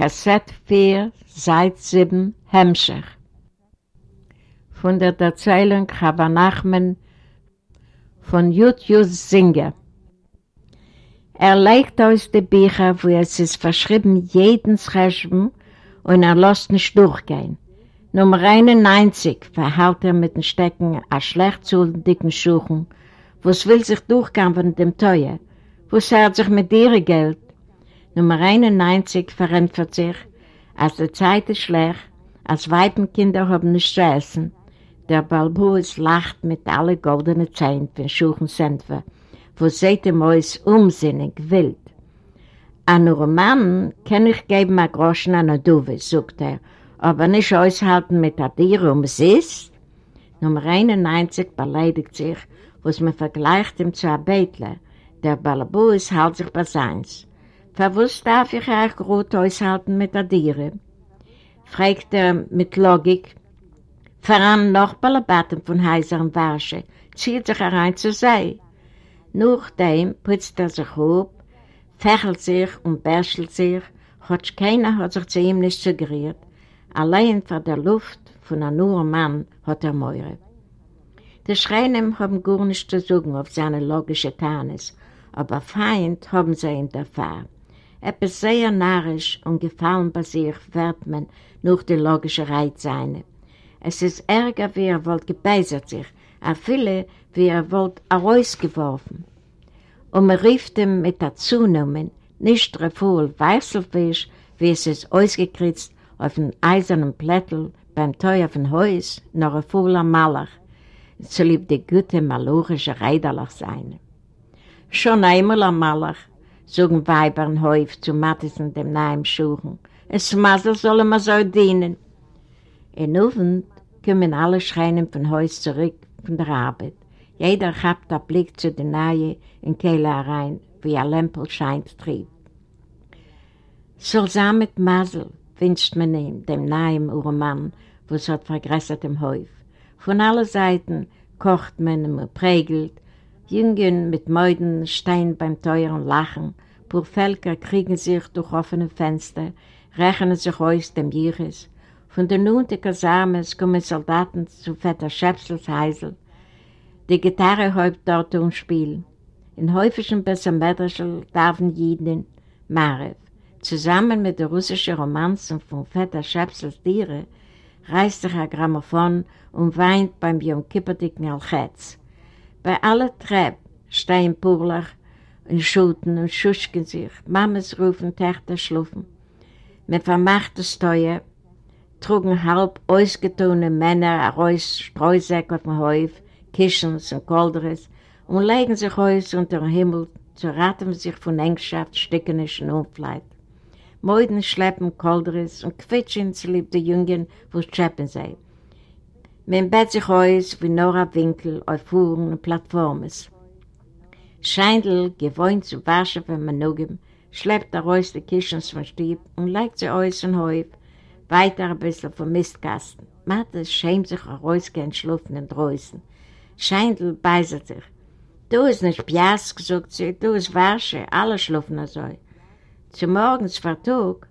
Kassett 4, Seit 7, Hemmscher. Von der Erzählung Chava Nachman von Jutjus Singer. Er legt aus den Büchern, wo es ist verschrieben, jeden Schreiben und er lässt nicht durchgehen. Nummer 91 verhält er mit den Stecken a schlecht zu dicken Schuchen, wo es will sich durchgehen von dem Teuer, wo es hört sich mit ihrem Geld. Nummer 91 verrennt sich, als die Zeit ist schlecht, als Weibenkinder haben nicht zu essen. Der Balbus lacht mit allen goldenen Zähnen von Schuchensentwer, wo seht ihr Mäus umsinnig, wild. An Roman kann ich geben ein Groschen an der Duwe, sagt er, aber nicht aushalten mit der Tiere, um es ist. Nummer 91 beleidigt sich, was man vergleicht ihm zu einem Bettler. Der Balabus hält sich bei seins. Verwusst darf ich euch gut aushalten mit der Tiere? fragt er mit Logik. Voran noch Balabatten von heiserem Warsche, zieht sich herein zu sei. Nachdem putzt er sich auf, fächelt sich und bärschelt sich, hat keiner hat sich zu ihm nicht suggeriert. Allein vor der Luft von einem nur Mann hat er Meure. Die Schreinen haben gar nicht zu suchen auf seine logische Tarnis, aber Feind haben sie in der Fahr. Etwas sehr narrisch und gefallen bei sich wird man durch die logische Reiz seine. Es ist ärger, wie er wollt gebeisert sich, a viele, wie er wollt herausgeworfen. Und man rief ihm mit der Zunahme nicht refuhl Weißelfisch, wie es ist ausgekritzt auf dem eisernen Plättel beim Teuer von Haus, noch ein fauler Malach, so lieb die gute malorische Reiderlach sein. Schon einmal am Malach, sagen Weibern häufig zu Mattisen dem nahen Schuchen, es Masel soll immer so dienen. In Abend kommen alle Schreinen von Haus zurück von der Arbeit. Jeder hat den Blick zu den Nahe in Kehle herein, wie ein Lämpel scheint trieb. Soll sein mit Masel, wünscht man ihm, dem nahen Urmann, wo es hat vergrößert im Häuf. Von allen Seiten kocht man und prägelt, Jungen mit Mäuden stehen beim teuren Lachen, pur Völker kriegen sich durch offene Fenster, rechnen sich aus dem Jiris. Von der neunten Kaserne kommen Soldaten zu Vetter Schäpsels Heisel. Die Gitarre häupt dort und spielt. In häufigen Bessermedrischel darfen Jiden Marev. Zusammen mit der russischen Romanzen von Vetter Schäpsels Tiere reißt sich ein Grammophon und weint beim Yom Kippurdicken Alchetz. Bei allen Treppen stehen Purlach und Schulten und schuschken sich. Mames rufen, Töchter schlufen. Mit vermachten Steuer trugen halb ausgetone Männer heraus Streusäcke auf dem Häuf, Kischens und Kolderes und legen sich aus unter dem Himmel zu raten sich von Engschaft, Stickenischen Unfleit. Meuden schleppen Kolderes und quetschen zu lieb die Jungen, wo schleppen sie. Man bett sich aus wie Nora Winkel auf Fuhren und Plattformen. Scheindl, gewohnt zu waschen von Manugem, schleppt er aus die Kischens vom Stieb und legt sie aus und Häuf, weiter ein bisschen vom Mistkasten. Mathe schämt sich herausgehen, schlufen in Drößen. Scheindl beißert sich. Du ist nicht Piask, sagt sie, du ist Warsche, alle schlufen so. Zu morgens Vertug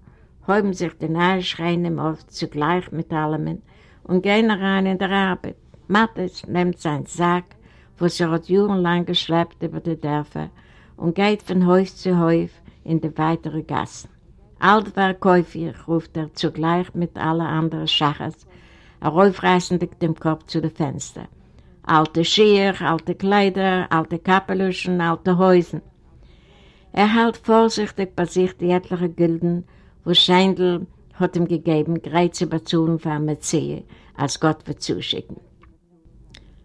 häuben sich die nahe Schreine oft zugleich mit allem und gehen rein in der Arbeit. Mattes nimmt seinen Sack, wo sie hat jahrelang geschleppt über die Dörfer und geht von Haus zu Haus in die weitere Gassen. Alt war Käufer, ruft er zugleich mit allen anderen Schachers, aufreißend dem Kopf zu den Fenstern. Alte Schier, alte Kleider, alte Kappeluschen, alte Häusen. Er hält vorsichtig bei sich die etliche Gülden, wo Scheindl hat ihm gegeben, Greiz überzogen für eine Metziehe, als Gott wird zuschicken.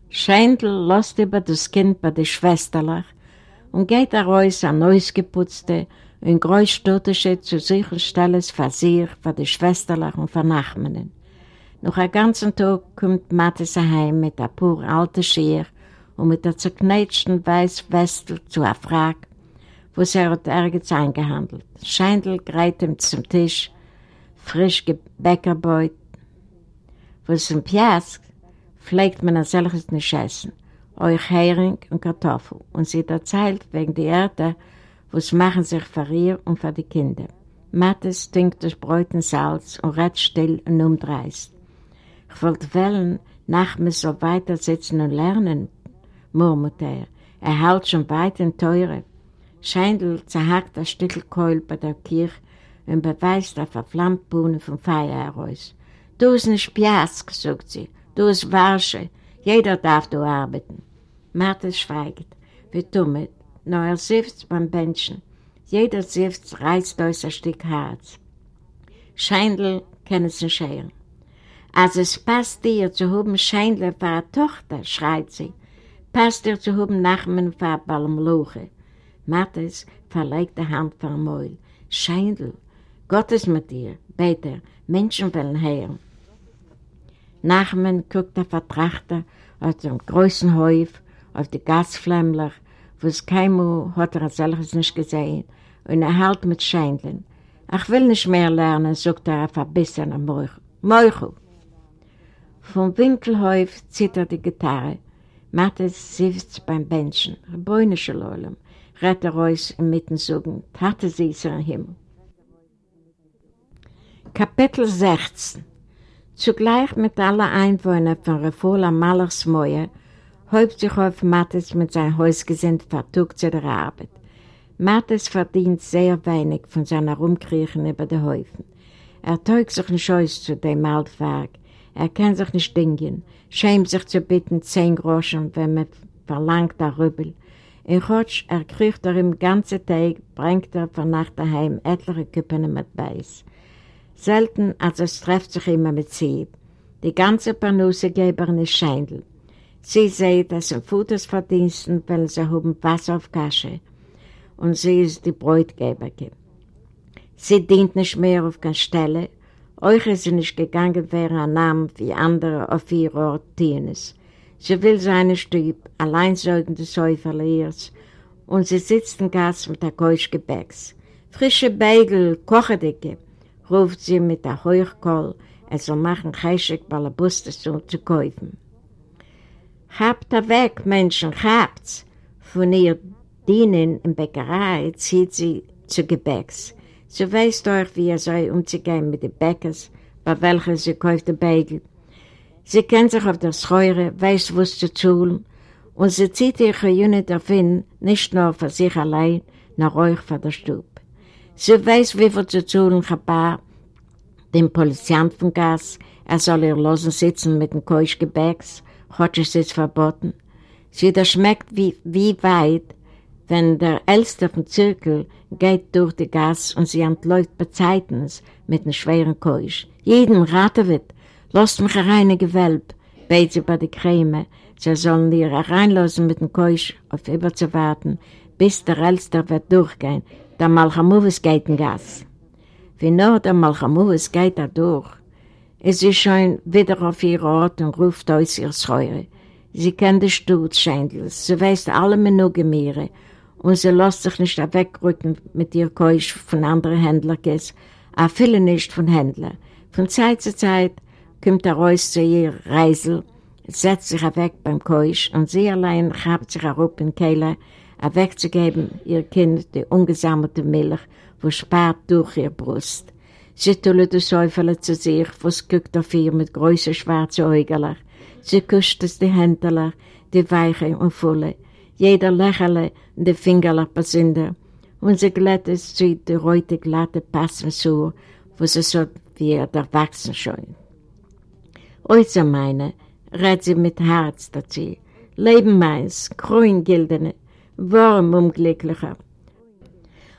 Scheindl lässt über das Kind bei der Schwesterlach und geht heraus an neues geputzte und großstädtische zu sichern für sich, für die Schwesterlach und für Nachmannen. Noch einen ganzen Tag kommt Mathis heim mit ein paar alten Schier und mit der zerknetschten weißen Westel zu einer Frage, wo sie hat ergens eingehandelt. Scheindl greift ihm zum Tisch, frisch gebäckerbeut. Wo es im Piask pflegt man ein solches nicht essen, euch Hering und Kartoffel. Und sie erzählt wegen der Erde, was machen sich für ihr und für die Kinder. Mattes trinkt das Bräuten Salz und redet still und umdreist. Ich wollte wählen, nach mir so weiter sitzen und lernen, murmelt er. Er hält schon weit in Teure. Scheindl zerhackt das Stück Keul bei der Kirche und beweist auf der Flammbuhne vom Feuer heraus. Du ist nicht Piask, sagt sie. Du ist Warsche. Jeder darf du arbeiten. Martha schweigt. Wir tun nur er sifft beim Menschen. Jeder Sift reißt aus ein Stück Herz. Scheindl es nicht scheren. Als es passt dir zu haben Scheindl für eine Tochter, schreit sie. Passt dir zu haben Nachmen für eine Balmluche. Mattes verlegt die Hand vor dem Mäul. Scheindl, Gott ist mit dir. Beter, Menschen wollen hören. Nachmen guckt der Vertrachter aus dem großen Häuf auf die Gasflämmler, wo es keinmal hat er solches nicht gesehen, und er hält mit Scheindeln. Ich will nicht mehr lernen, sagt er auf ein bisschen am Meuchel. Vom Winkelhäuf zittert die Gitarre. Mattes sitzt beim Benchen. Rebäunische Lolem. Rett er aus inmitten Sogen. Tate sie ist im Himmel. Kapitel 16 Zugleich mit allen Einwohnern von Refola Malersmäuer häupt sich auf Mattes mit seinem Hausgesind vertugt zu der Arbeit. Mattes verdient sehr wenig von seiner Rumkriechen über die Häufen. Er teugt sich nicht aus zu dem Altwerk. Er kann sich nicht dingen, schämt sich zu bitten zehn Groschen, wenn man verlangt der Rübel. In Rotsch, er kriegt er im ganzen Tag, bringt er von Nacht daheim etliche Küppen mit Weiß. Selten, als es trefft sich immer mit Sieb. Die ganze Panusse geben ist Scheindl. Sie sieht, dass im Futters-Verdiensten, weil sie haben Wasser auf Kasche und sie ist die Bräutgeberin. Sie dient nicht mehr auf keine Stelle, euch ist sie nicht gegangen wäre ein Name wie andere auf ihr Ort Tienes. Sie will seine Stüb, alleinsäugende Säuferle ihrs, und sie sitzt im Gas mit der Keuschgebäcks. Frische Beigel, Kochedicke, ruft sie mit der Heuchkoll, er soll machen Cheshek Balabustes zu kaufen. Habt er weg, Menschen, habt's! Von ihr Dienen in Bäckerei zieht sie zu Gebäcks. Sie weiß doch, wie er soll umzugehen mit den Bäckers, bei welchen sie kauft den Beigel. Sie kennt sich auf der Schreure, weiß, was zu tun, und sie zieht ihre Jüne davon, nicht nur für sich allein, nach euch für der Stube. Sie weiß, wie viel zu tun Chabar, dem Poliziant von Gas, er soll ihr losen sitzen mit dem Keuschgebäcks, hat es jetzt verboten. Sie schmeckt wie, wie weit, wenn der Älteste vom Zirkel geht durch die Gas und sie entläuft bei Zeitens mit einem schweren Keusch. Jeden Rater wird, lasst mich rein in Gewölb, beit sie bei der Creme, sie sollen ihr reinlassen mit dem Keusch auf überzuwarten, bis der Älteste wird durchgehen, der Malchamuvis geht in Gas. Wie nur der Malchamuvis geht da durch, ist sie schon wieder auf ihr Ort und ruft aus ihr Schreure. Sie kennt den Sturz Schändels, sie weiß alle mehr und sie lässt sich nicht wegrücken mit ihr Keusch von anderen Händlern, auch viele nicht von Händlern. Von Zeit zu Zeit kommt er raus zu ihr Reisel, setzt sich weg beim Keusch und sie allein habt sich auch in Kehle, wegzugeben ihr Kind die ungesammelte Milch, wo spart durch ihr Brust. Sie tullet die Säufele zu sich, was guckt auf ihr mit großen schwarzen Äugeln. Sie küsst es die Händler, die weiche und volle, jeder lächele de Fingerler besinder, und sie glättet sie die rote glatte Passen so, wo sie so wie er erwachsen schon. Äußer meine, rät sie mit Herz dazu, Leben meins, grün gildene, warm unglücklicher.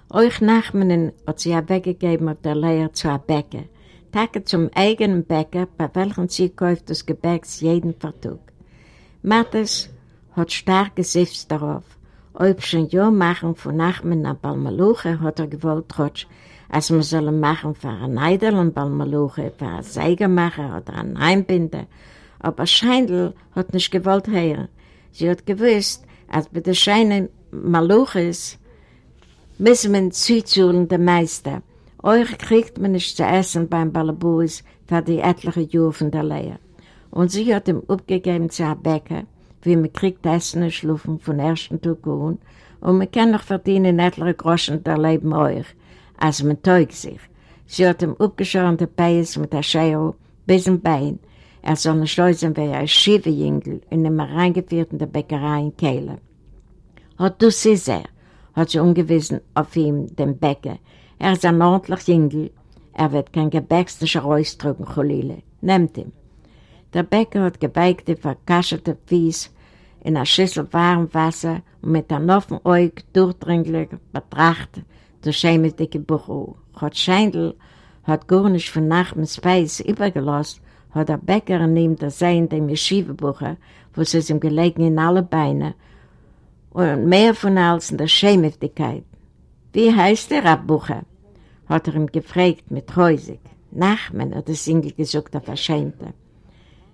Euch Nachmannen hat sie ja weggegeben auf der Leier zu einem Bäcker, Tage zum eigenen Bäcker, bei welchem sie kauft das Gebäcks jeden Vertug. Mattes hat stark gesifft darauf. Ob schon ja machen von Nachmen nach Balmaluche, hat er gewollt, trotz, als man soll machen für ein Neidel und Balmaluche, für ein Seigermacher oder ein Einbinder. Aber Scheindl hat nicht gewollt hören. Sie hat gewusst, als bei der Scheine Maluches müssen wir zuzuhlen der Meister. Euch kriegt man nicht zu essen beim Balabuis für die etliche Jahre von der Lehre. Und sie hat ihm abgegeben zu einem Bäcker, wie man kriegt Essen und Schlufen von ersten Tag an und man kann noch verdienen etliche Groschen der Leben euch, als man teugt sich. Sie hat ihm abgeschoren den Beis mit der Schere bis zum Bein. Er soll nicht schleusen wie ein Schiefejüngel in einem reingeführt in der Bäckerei in Kehle. Hat du sie sehr, hat sie ungewiesen auf ihm, den Bäcker. Er ist ein ordentlicher Jüngel. Er wird kein gebäckstischer Reus drücken, Cholile. Nehmt ihn. Der Bäcker hat gebeigte, verkaschelte Fies in einer Schüssel warm Wasser und mit einem offenen Auge durchdringlich betrachtet der schämige Buch. Hat Scheindl hat gar nicht von Nachmittag Speis übergelassen, hat der Bäcker neben der Sein dem Yeshiva-Bucher, wo es ihm gelegen in alle Beine, und mehr von als in der Schämhaftigkeit. Wie heißt der Abbucher? hat er ihm gefragt mit Häusig. Nachmen, hat der Singel gesagt, auf Verschämte.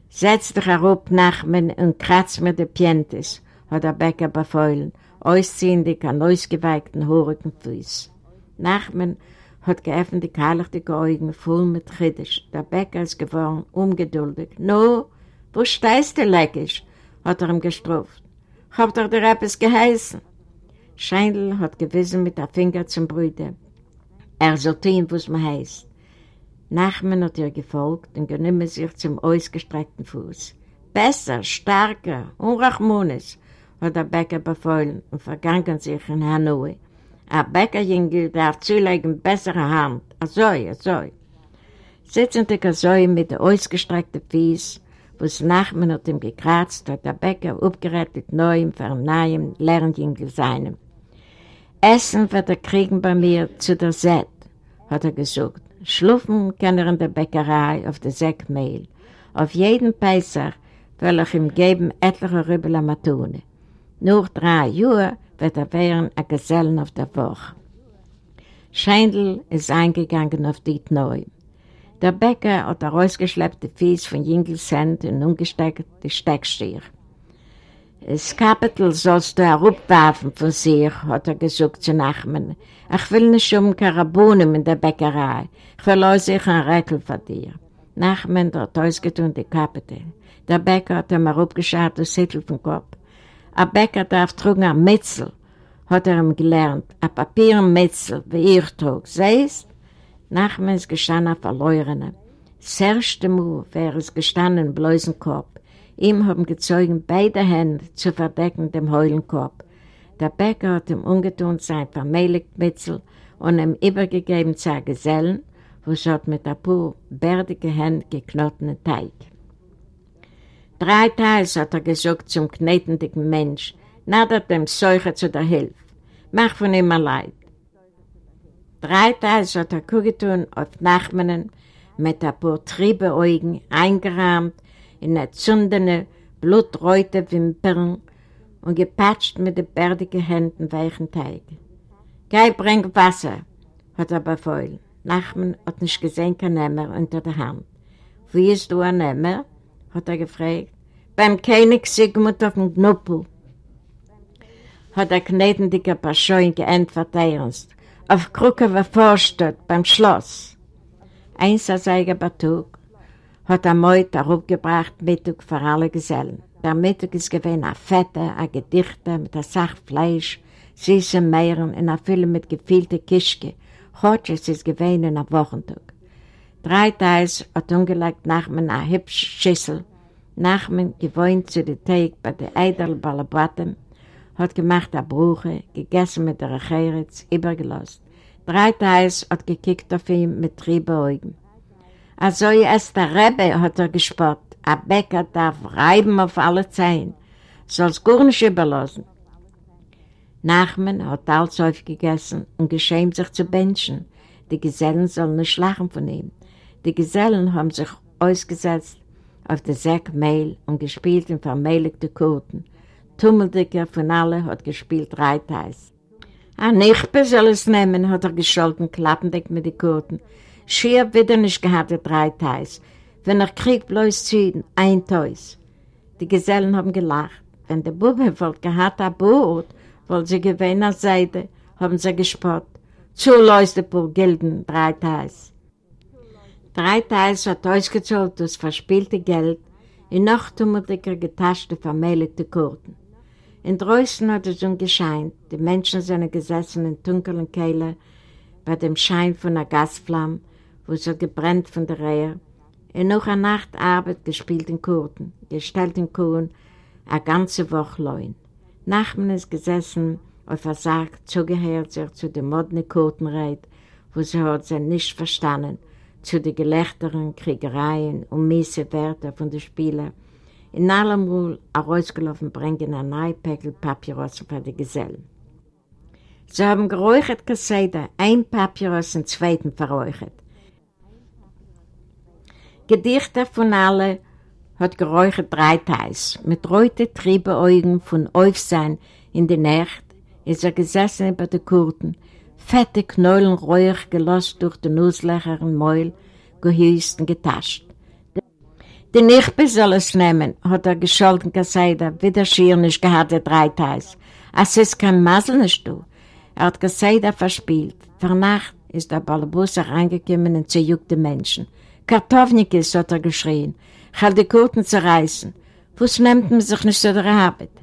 Setz dich herab, Nachmen, und kratz mir die Pientes, hat der Bäcker befeuillen, ausziehend an ausgeweigten, horigen Füßen. Nachmen hat geöffnet die kahlachtige Augen voll mit Chiddisch. Der Bäcker ist geworden, ungeduldig. No, wo stehst du, Leckisch? hat er ihm gestruft. Hab doch dir etwas geheißen. Scheindl hat gewissen mit der Finger zum Brüder. Er soll tun, was man heißt. Nachmen hat ihr gefolgt und genommen sich zum ausgestreckten Fuß. Besser, stärker, unrachmones, hat der Bäcker befohlen und vergangen sich in Hanoi. Ein Bäckerjüngel darf zulegen bessere Hand. Azoi, azoi. Sitzend azoi mit der ausgestreckten Fies, wo es Nachmen hat ihm gekratzt, hat der Bäcker aufgerettet neuem neuen Lernjüngel seinem. Essen wird er kriegen bei mir zu der Set, hat er gesagt. Schlufen kann er in der Bäckerei auf der Säckmehl. Auf jeden Peisach will ich ihm geben etliche Rübel am Matune. Nach drei Jahren wird er werden ein Gesellen auf der Woche. Scheindl ist eingegangen auf die Neu. Der Bäcker hat er rausgeschleppte Fies von Jingelsend und umgesteckt die Steckstier. Das Kapitel sollst du herabwerfen von sich, hat er gesagt zu Nachmen. Ich will nicht um Karabunen in der Bäckerei. Ich auch sich ein Räckel von dir. Nachmen hat ausgetun die Kapitel. Der Bäcker hat ihm herabgeschaut das Hittel vom Kopf. Ein Bäcker darf trugen ein Metzel, hat er ihm gelernt. Ein Papiermetzel, wie ich trug. Siehst? Nachmen ist gestanden verlorene. Das erste Mal wäre es gestanden im bloßen Kopf. Ihm haben gezeugen beide Hände zu verdecken dem Heulenkorb. Der Bäcker hat ihm ungetun sein Vermähligtmitzel und ihm übergegeben zu Gesellen, wo es hat mit ein paar bärdige Hände geknottenen Teig. Drei Teils hat er gesagt zum knetendigen Mensch, nadert dem Seucher zu der Hilfe. Mach von ihm leid. Drei Teils hat er kugetun auf Nachmannen mit ein paar Triebeaugen eingerahmt in erzündene, blutreute Wimpern und gepatscht mit den bärdigen Händen weichen Teig. Geh, bring Wasser, hat er befohlen. Nachman hat nicht gesehen, kein Nämmer unter der Hand. Wie ist du ein Nämmer? Hat er gefragt. Beim König Sigmund auf dem Knuppel. Hat der knetendiger Paschoin geantwortet ernst. Auf Krucke war Vorstadt, beim Schloss. Eins als eiger Batug hat er Meut darauf gebracht, Mittag für alle Gesellen. Der Mittag ist gewesen ein Fetter, ein Gedichter mit einer Sache Fleisch, süße Meeren und ein Fülle mit gefühlter Kischke. Heute ist es gewesen in einem Wochentag. Drei Teils hat ungelegt Nachmen eine hübsche Schüssel. Nachmen gewohnt zu der Teig bei der Eidel Balabatem, hat gemacht eine Brüche, gegessen mit der Recheritz, übergelost. Drei Teils hat gekickt auf ihn mit Triebeaugen. Also erst der Rebbe hat er gespart. Ein Bäcker darf reiben auf alle Zehen. Soll es gar nicht überlassen. Nachmen hat alles aufgegessen und geschämt sich zu Menschen. Die Gesellen sollen nicht lachen von ihm. Die Gesellen haben sich ausgesetzt auf der Säck Mehl und gespielt in vermehligte Kurten. Tummeldicker von allen hat gespielt Reiteis. Ein Nichtbe soll es nehmen, hat er gescholten, klappendig mit den Kurten. Schier wieder nicht gehabt, drei Teils. Wenn er kriegt bloß zu ein Teils. Die Gesellen haben gelacht. Wenn der Bube wollte gehabt ein Boot, weil sie gewähnt als Seite, haben sie gespott. Zu läuste pur Gilden, drei Teils. Drei Teils hat ausgezahlt das verspielte Geld in noch tummeliger getaschte vermählte Kurden. In Drößen hat es ungescheint, die Menschen sind gesessen in dunklen Kehle bei dem Schein von einer Gasflamme wo hat gebrennt von der Reihe, und noch eine Nacht Arbeit gespielt in Kurten, gestellt in Kuhn, eine ganze Woche leun. Nachmen ist gesessen auf der Sarg, zugehört sich zu der moderne Kurtenreit, wo sie hat sie nicht verstanden, zu den Gelächteren, Kriegereien und miese Werte von den Spielern, in allem Ruhl herausgelaufen bringen ein Neupäckl Papyrus für die Gesellen. Sie haben geräuchert Kasseder, ein Papyrus im zweiten verräuchert. Gedichter von allen hat geräuchert drei. Mit reuten Triebeaugen von Aufsein in der Nacht ist er gesessen über den Kurten, fette Knollen räuch gelost durch den Nusslöcher und Mäul, gehüsten getascht. Die Nichtbe soll es nehmen, hat er gescholten gesagt, wie der Schier nicht gehabt, der Dreiteils. Es ist kein Masel nicht du. Er hat gesagt, verspielt. Vor Nacht ist der Balabus reingekommen und zerjuckte Menschen. Kartofnikis, hat er geschrien. Will die Kurten zerreißen. Was nimmt man sich nicht so der Arbeit?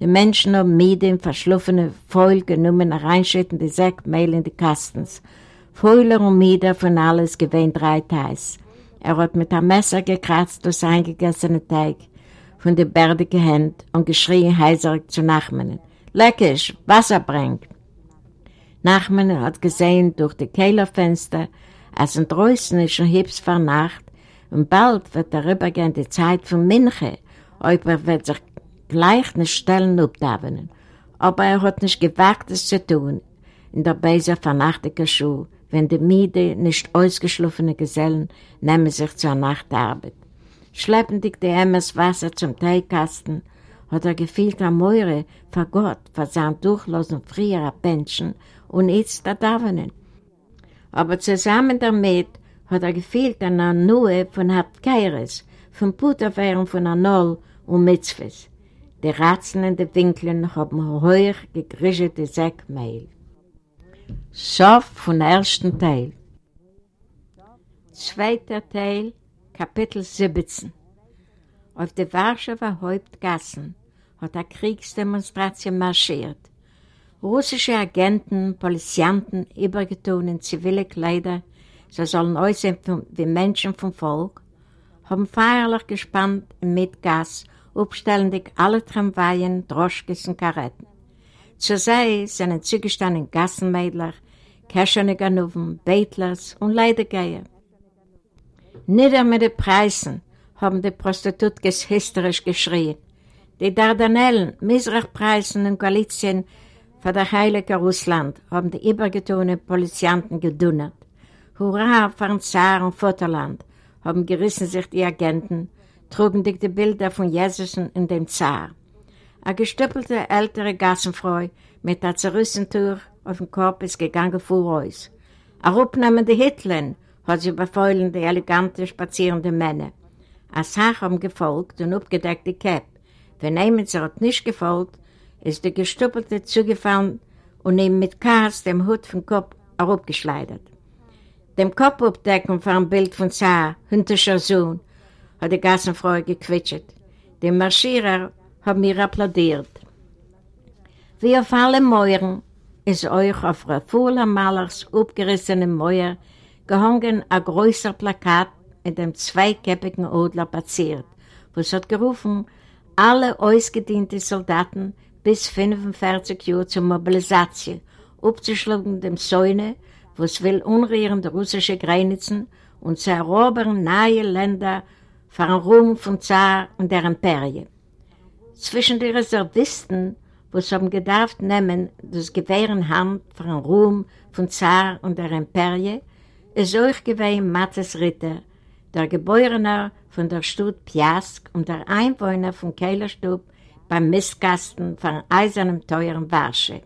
Die Menschen haben mit dem verschlupfenen Feul genommen, reinschütten die Säckmehl in die Kastens. Feuler und Mieder von alles gewähnt drei Teils. Er hat mit einem Messer gekratzt durch eingegessenen Teig von der bärdigen Hand und geschrien heiserig zu Nachmannen. Leckisch, Wasser bringt. Nachmannen hat gesehen durch die Kellerfenster, als in draußen ist schon vor Nacht und bald wird darüber gehen die Zeit von Minche, ob er wird sich gleich nicht stellen abdavenen. Aber er hat nicht gewagt, es zu tun, in der Beise vernachtiger Schuhe, wenn die Miede nicht ausgeschlafene Gesellen nehmen sich zur Nachtarbeit. Schleppendig die Emmers Wasser zum Teigkasten, hat er gefühlt am Meure vor Gott, vor seinen durchlosen früheren Menschen und jetzt da Davenen. Aber zusammen damit hat er gefühlt an der Nuhe von Hartkeires, von Putterwehren von Anol und Mitzvahs. Die Ratzen in den Winkeln haben heuer gegrischelte Säckmehl. Sof von ersten Teil. Zweiter Teil, Kapitel 17. Auf der Warschauer Hauptgassen hat eine Kriegsdemonstration marschiert. Russische Agenten, Polizianten, übergetan in zivile Kleider, sie sollen aussehen wie Menschen vom Volk, haben feierlich gespannt mit Gas, aufstellendig alle Tramwaien, Droschkes und Karetten. Zur See sind zugestanden Gassenmädler, Käscherne Ganoven, Betlers und Leidegeier. Nieder mit den Preisen haben die Prostitutkes hysterisch geschrien. Die Dardanellen, Misrachpreisen in Galizien für das heilige Russland haben die übergetone Polizianten gedunnert. Hurra für ein Zar und Vaterland haben gerissen sich die Agenten, trugen die Bilder von Jesus in dem Zar. Eine gestüppelte ältere Gassenfrau mit der Zerrissentuch auf dem Kopf ist gegangen vor uns. Ein rupnehmende Hitler hat sie befeuillen die elegante, spazierende Männer. Als Sache haben gefolgt und abgedeckt die Käpp. Wenn jemand sie hat nicht gefolgt, ist der gestuppelte zugefallen und ihm mit Kass dem Hut vom Kopf herabgeschleudert. Dem Kopf abdecken für ein Bild von Zar, hündischer Sohn, hat die Gassenfrau gequitscht. Die Marschierer haben mir applaudiert. Wie auf alle Mäuren ist euch auf Rafula Malers abgerissenem Mäuer gehangen ein größer Plakat mit dem zweikäppigen Odler passiert, wo es hat gerufen, alle ausgediente Soldaten bis 45 Jahre zur Mobilisation, abzuschlagen dem Säune, wo es will unrührende russische Grenzen und zu erobern nahe Länder den Ruhm von Zar und der Imperie. Zwischen den Reservisten, wo es haben gedarft nehmen, das Gewehr in Hand für den Ruhm von Zar und der Imperie, ist euch gewesen Mattes Ritter, der Geborene von der Stadt Piask und der Einwohner von Keilerstub beim Mistkasten von eisernem teuren Warsche.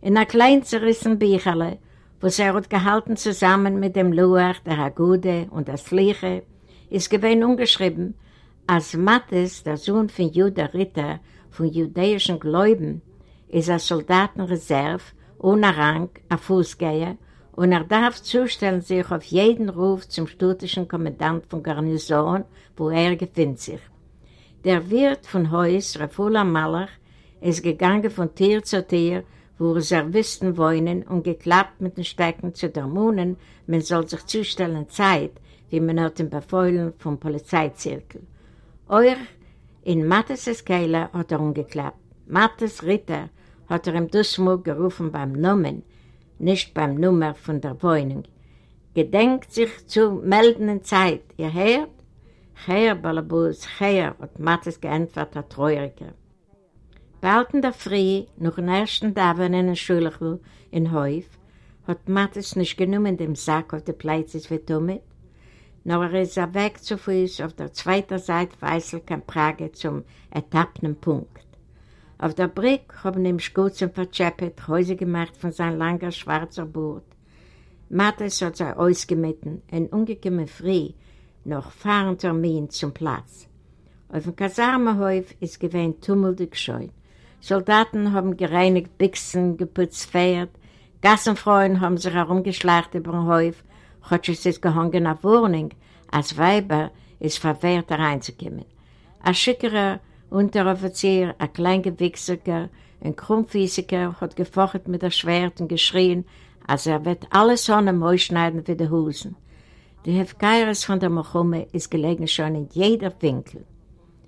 In einer kleinen zerrissen Bücherle, wo sie hat gehalten zusammen mit dem Luach, der Hagude und der Sliche, ist gewesen ungeschrieben, als Mattes, der Sohn von Judah Ritter, von jüdischen Gläuben, ist ein Soldatenreserve, ohne Rang, ein Fußgänger, und er darf zustellen sich auf jeden Ruf zum studischen Kommandant von Garnison, wo er befindet sich. Der Wirt von Heus, Rafula Malach, ist gegangen von Tier zu Tier, wo Reservisten wohnen und geklappt mit den Stecken zu der Monen, man soll sich zustellen Zeit, wie man hat im Befeuillen vom Polizeizirkel. Euer in Mattes' Kehle hat er umgeklappt. Mattes Ritter hat er im Dussmug gerufen beim Namen, nicht beim Nummer von der Wohnung. Gedenkt sich zu meldenden Zeit, ihr hört? Herr Balabus, Herr, hat Mattes geantwortet, Treuriger. Bald in der Früh, noch den ersten Daven in der Schule in Häuf, hat Mattes nicht genommen dem Sack auf der Pleitzes für Tomit, nur er ist er weg zu Fuß auf der zweiten Seite Weißel kein Prage zum ertappten Punkt. Auf der Brick haben ihm Schuzen verzeppet, Häuser gemacht von seinem langen schwarzen Boot. Mattes hat sich ausgemitten, ein ungekommen Früh, noch fahren Termin zum Platz. Auf dem Kasarmenhäuf ist gewähnt tummeltig scheut. Soldaten haben gereinigt Bixen, geputzt Pferd, Gassenfreuen haben sich herumgeschlacht über den Häuf, hat es ist gehangen auf Wohnung, als Weiber ist verwehrt reinzukommen. Ein schickerer Unteroffizier, ein kleiner Wichsiger, ein Krummfiesiger hat gefocht mit der Schwert und geschrien, als er wird alles Sonne schneiden für die Hosen. Die Hefkeiris von der Mochumme ist gelegen schon in jeder Winkel.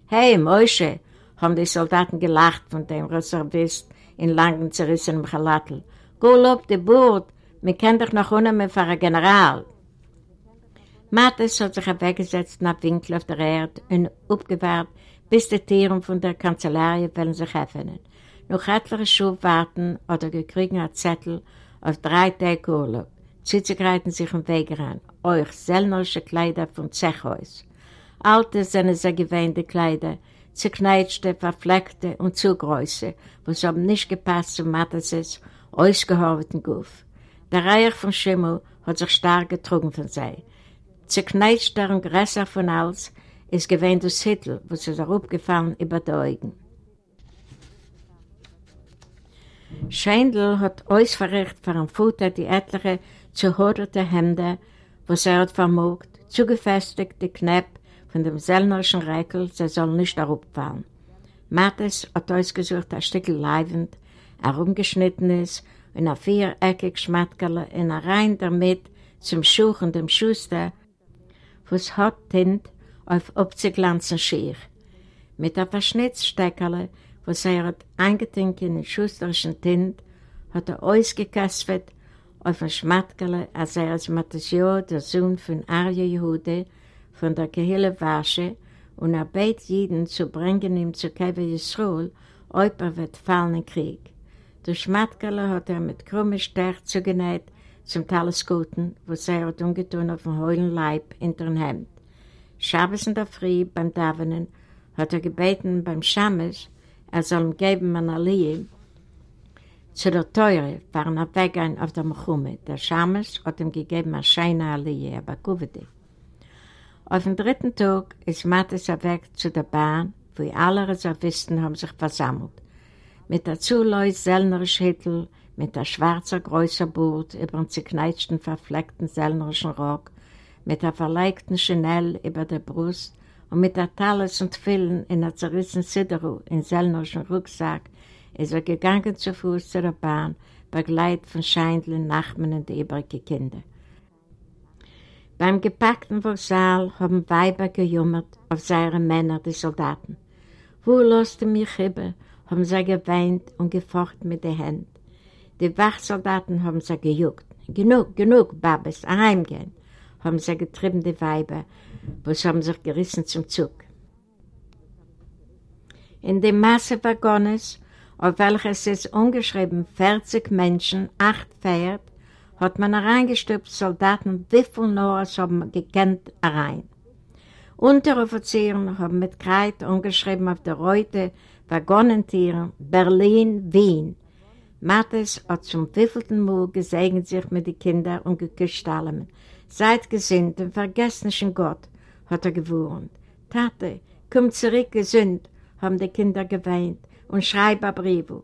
Hey, Moshe, haben die Soldaten gelacht von dem Reservist in langen zerrissenem Chalattel. Go lob de Boot, mir kennt doch noch unten für ein General. Mattes hat sich weggesetzt nach Winkel auf der Erde und aufgewahrt, bis die Tiere von der Kanzlei wollen sich öffnen. Noch etliche Schuhe warten oder gekriegt einen Zettel auf drei Tage Urlaub. Zitzig reiten sich im Weg ran. Euch sellnerische Kleider von Zechhaus. Alte sind sehr gewähnte Kleider, zerkneitschte, verfleckte und zu große, was haben nicht gepasst zu Matthias ausgehorveten Guff. Der Reich von Schimmel hat sich stark getrunken von sei. Zerkneitschter und größer von alles ist gewähnt das Hittel, was ist auch aufgefallen über die Augen. Scheindl hat ausverrichtet für ein Futter die etliche zuhorderte Hemde, was er hat vermogt, zugefestigte Knäpp von dem sellnerischen Räkel, sie soll nicht darauf fallen. Mattes hat ausgesucht ein Stück leibend, herumgeschnittenes und ein viereckig Schmatkerle in einer Reihe damit zum Schuch und dem Schuster, was hat Tint auf abzuglanzen Schier. Mit einem Verschnittsteckerle, was er hat eingetinkt in den schusterischen Tint, hat er ausgekastet auf ein Schmatkerle, als er als Matthäus, der Sohn von Arje Jehude, von der Kehille Wasche und er bet jeden zu bringen ihm zu Keve Yisroel, ob er wird fallen im Krieg. Der Schmatkerle hat er mit krummen Stech zugenäht zum Teleskuten, wo er hat ungetun auf dem heulen Leib hinter dem Hemd. Schabes in der Früh beim Davenen hat er gebeten beim Schammes, er soll ihm geben an Aliyah, zu der Teure waren er weggehen auf der Mechume. Der Schammes hat ihm gegeben eine scheine Aliyah, aber Kuvede. Auf dem dritten Tag ist Mattes weg zu der Bahn, wo alle Reservisten haben sich versammelt. Mit der Zuläus sellnerisch Hittel, mit der schwarzen größer Burt über den zerkneitschten, verfleckten sellnerischen Rock, mit der verlegten Chanel über der Brust und mit der Talis und Fillen in der zerrissenen Sideru in sellnerischen Rucksack ist er gegangen zu Fuß zu der Bahn, begleitet von scheinenden Nachmen und übrigen Kindern. Beim gepackten Vorsal haben Weiber gejummert auf seine Männer, die Soldaten. Wo lasst ihr mich über? Haben sie geweint und gefocht mit den Händen. Die Wachsoldaten haben sie gejuckt. Genug, genug, Babes, heimgehen, haben sie getrieben, die Weiber, wo sie haben sich gerissen zum Zug. In dem Masse Waggons, auf welches es ungeschrieben 40 Menschen, acht Pferd, hat man reingestülpt Soldaten, wie viel noch haben gekannt rein. Unteroffiziere haben mit Kreid umgeschrieben auf der Reute Waggonentieren Berlin, Wien. Mattes hat zum wievielten Mal gesegnet sich mit den Kindern und geküsst allem. Seid gesinnt und vergesst nicht Gott, hat er gewohnt. Tate, komm zurück gesund, haben die Kinder geweint und schreiben Briefe.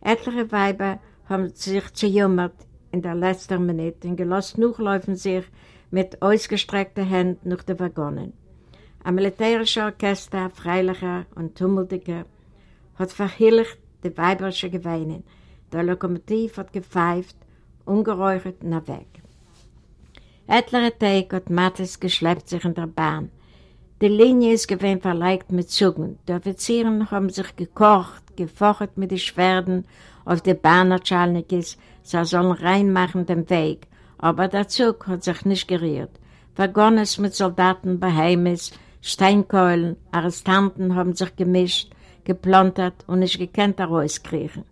Etliche Weiber haben sich zujummert in der letzten Minute und gelassen nachlaufen sich mit ausgestreckten Händen nach den Waggonen. Ein militärischer Orchester, freilicher und tumultiger, hat verhilligt die weiberische Geweinen. Der Lokomotiv hat gepfeift, ungeräuchert nach weg. Etliche Tage hat Mattes geschleppt sich in der Bahn. Die Linie ist gewesen verleicht mit Zügen. Die Offizieren haben sich gekocht, gefocht mit den Schwerden auf die Bahnertschalnikis, sie sollen reinmachen den Weg. Aber der Zug hat sich nicht gerührt. Waggons mit Soldaten bei Heimes, Steinkeulen, Arrestanten haben sich gemischt, geplantet und nicht gekannt rauskriegen.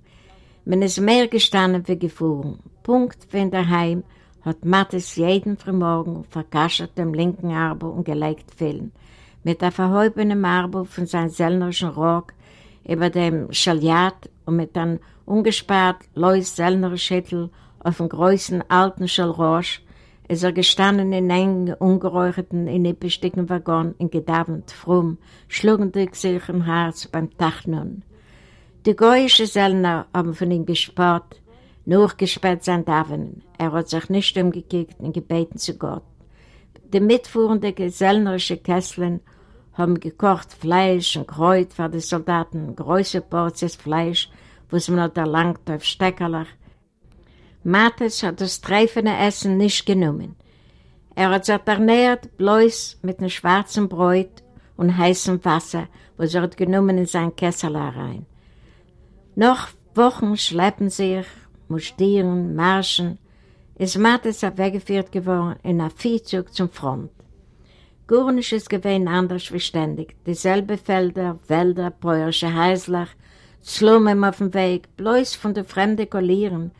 Man ist mehr gestanden wie gefahren. Punkt wenn daheim hat Mattes jeden Frühmorgen verkaschert dem linken Arbe und gelegt Fehlen mit der verhäubenen Arbe von seinem sellnerischen Rock über dem Schaljat und mit einem ungespart Leus sellner Schädel auf dem großen alten Schalrosch ist er gestanden in engen, ungeräucherten, innippestigen Waggon in gedavend, frum, schlugendig sich im Herz beim Tachnun. Die goyische Sellner haben von ihm gespart, nur gesperrt sein Davenen. Er hat sich nicht umgekickt und gebeten zu Gott. Die mitfuhrenden gesellnerische Kesseln haben gekocht Fleisch und Kräut für die Soldaten, große Portions Fleisch, was man hat erlangt auf Steckerlach. Mattes hat das treifende Essen nicht genommen. Er hat sich ernährt bloß mit einem schwarzen Brot und heißem Wasser, was er hat genommen in sein Kessel rein. Noch Wochen schleppen sich, mustieren, marschen, ist Mattes weggeführt geworden in einem Viehzug zum Front. Gurnisch ist gewesen anders wie ständig. Dieselbe Felder, Wälder, bäuerische Heislach, Slummen auf dem Weg, bloß von den fremden Kollieren,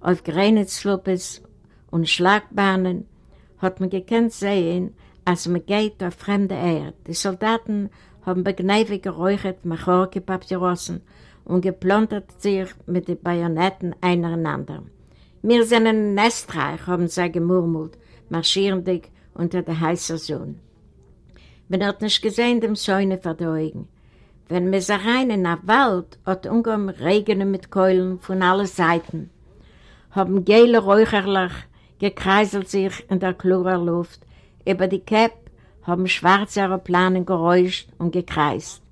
auf Grenitzluppes und Schlagbahnen, hat man gekannt sehen, als man geht auf fremde Erde. Die Soldaten haben begneidig geräuchert Machorke-Papierossen und geplantet sich mit den Bajonetten eineinander. Wir sind ein Nestreich, haben sie gemurmelt, marschierendig unter der heißen Sonne. Man hat nicht gesehen dem Säune Augen. Wenn man sich rein in den Wald hat umgegangen Regen mit Keulen von allen Seiten, haben gelbe Räucherlach gekreiselt sich in der kluren Luft. Über die Käpp haben schwarze Aeroplanen geräuscht und gekreist.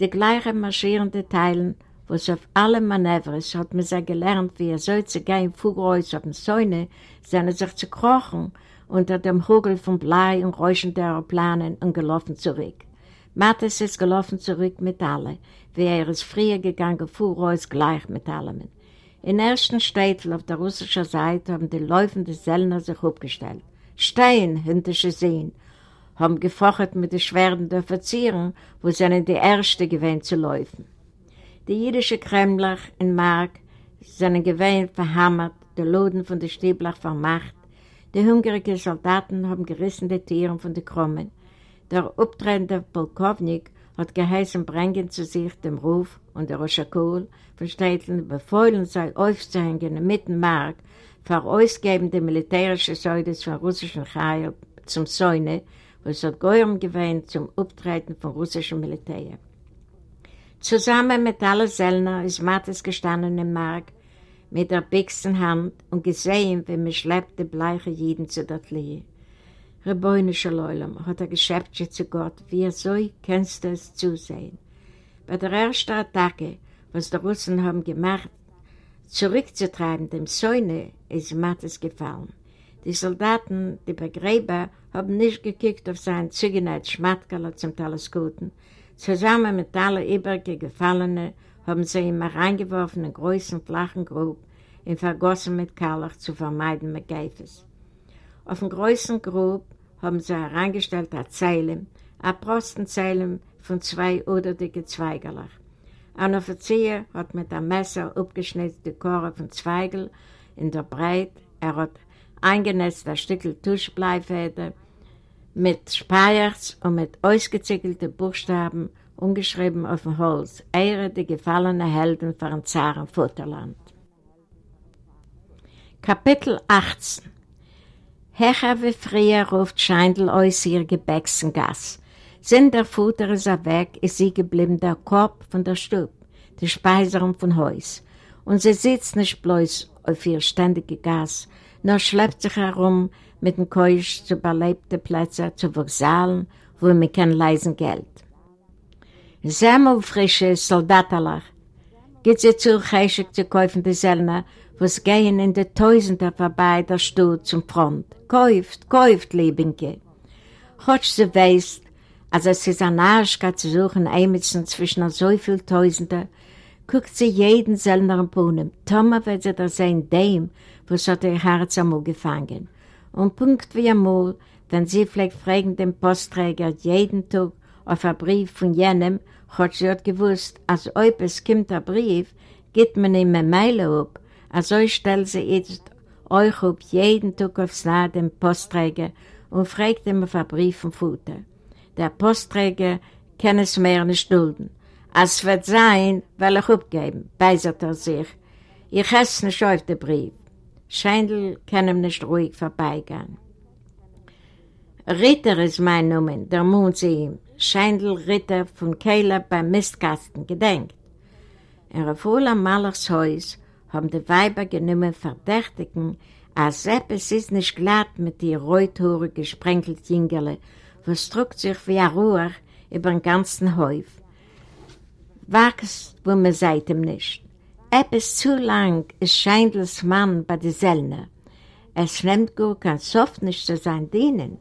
Die gleichen marschierenden Teilen, was auf alle Manövers hat man sich gelernt, wie er soll zu gehen, Fugeräus auf dem Säune, sind sich zu krochen unter dem Hügel von Blei und räuschenden Aeroplanen und gelaufen zurück. Mattes ist gelaufen zurück mit allen, wie er ist früher gegangen, Fugeräus gleich mit allem. In ersten Städten auf der russischen Seite haben die läufenden Sellner sich aufgestellt. Stehen, hündische Seen, haben gefochert mit den Schwerden der Offizieren, wo sie die Erste gewähnt zu laufen. Die jüdische Kremler in Mark sind gewähnt verhammert, die Loden von der Stieblach vermacht, die hungrigen Soldaten haben gerissen die Tiere von den Krummen. Der abtretende Polkownik hat geheißen, bringen zu sich den Ruf und der Roschakol von Städten befeuillen sei aufzuhängen im Mittenmark für ausgebende militärische Säudes von russischen Chayel zum Säune, was hat Goyim gewähnt zum Auftreten von russischem Militär. Zusammen mit allen Sellner ist Mattes gestanden im Mark mit der bixen Hand und gesehen, wie man schleppt die bleiche Jiden zu der Tlie. Rebäunischer Leulam hat er geschäft zu Gott, wie er soll, kannst du es zusehen. Bei der ersten Attacke, was die Russen haben gemacht, zurückzutreiben dem Säune, ist Mattes gefallen. Die Soldaten, die Begräber, haben nicht gekickt auf seinen Zügenheit Schmatkerler zum Teleskoten. Zusammen mit allen übrigen Gefallenen haben sie ihm reingeworfen in großen, flachen Grub, ihn vergossen mit Kalach zu vermeiden mit Geifes. Auf dem größten Grub haben sie hereingestellt ein Zeilen, ein Prostenzeilen von zwei oder dicke Zweigerlach. Ein Offizier hat mit einem Messer abgeschnitten die Korre von Zweigel in der Breite. Er hat eingenetzt ein Stückchen Tuschbleifäder mit Speiers und mit ausgezickelten Buchstaben umgeschrieben auf dem Holz. Ehre die gefallenen Helden ein Zaren Futterland. Kapitel 18 Hecher wie früher ruft Scheindl aus ihr Gebäcksengass. Sind der Futter ist er weg, ist sie geblieben der Korb von der Stub, die Speiserung von Haus. Und sie sitzt nicht bloß auf ihr ständige Gas, nur schleppt sich herum mit dem Keusch zu belebten Plätzen, zu Voxalen, wo man kein leisen Geld. Semmelfrische Soldaterlach. geht sie zu Cheshik zu kaufen die Selner, was gehen in die Tausende vorbei der Stuhl zum Front. Kauft, kauft, Liebenke. Hotsch sie weiß, als es ist ein Arschka zu suchen, einmitzen zwischen so viel Tausende, guckt sie jeden Selner Bohnen. Thomas wird sie da sein, dem, was hat ihr Herz einmal gefangen. Und Punkt wie einmal, wenn sie vielleicht fragen den Postträger jeden Tag auf einen Brief von jenem, hat sie hat gewusst, als ob es kommt ein Brief, geht man ihm eine Meile ab, also stellt sie jetzt euch auf jeden Tag aufs Nahe den Postträger und fragt ihm auf Brief vom Futter. Der Postträger kann es mehr nicht dulden. Es wird sein, will ich abgeben, beisert er sich. Ich esse nicht auf den Brief. Scheindl kann ihm nicht ruhig vorbeigehen. Ritter ist mein Name, der Mond sie ihm. Scheindl Ritter von Keiler beim Mistkasten gedenkt. In Refola Malers Haus haben die Weiber genommen Verdächtigen, als etwas ist nicht glatt mit die Reutore gesprenkelt Jüngerle, was drückt sich wie ein Rohr über den ganzen Häuf. Wachst, wo man seit ihm nicht. Etwas zu lang ist Scheindls Mann bei der Sellner. Es nimmt gut kein Soft nicht zu sein dienen.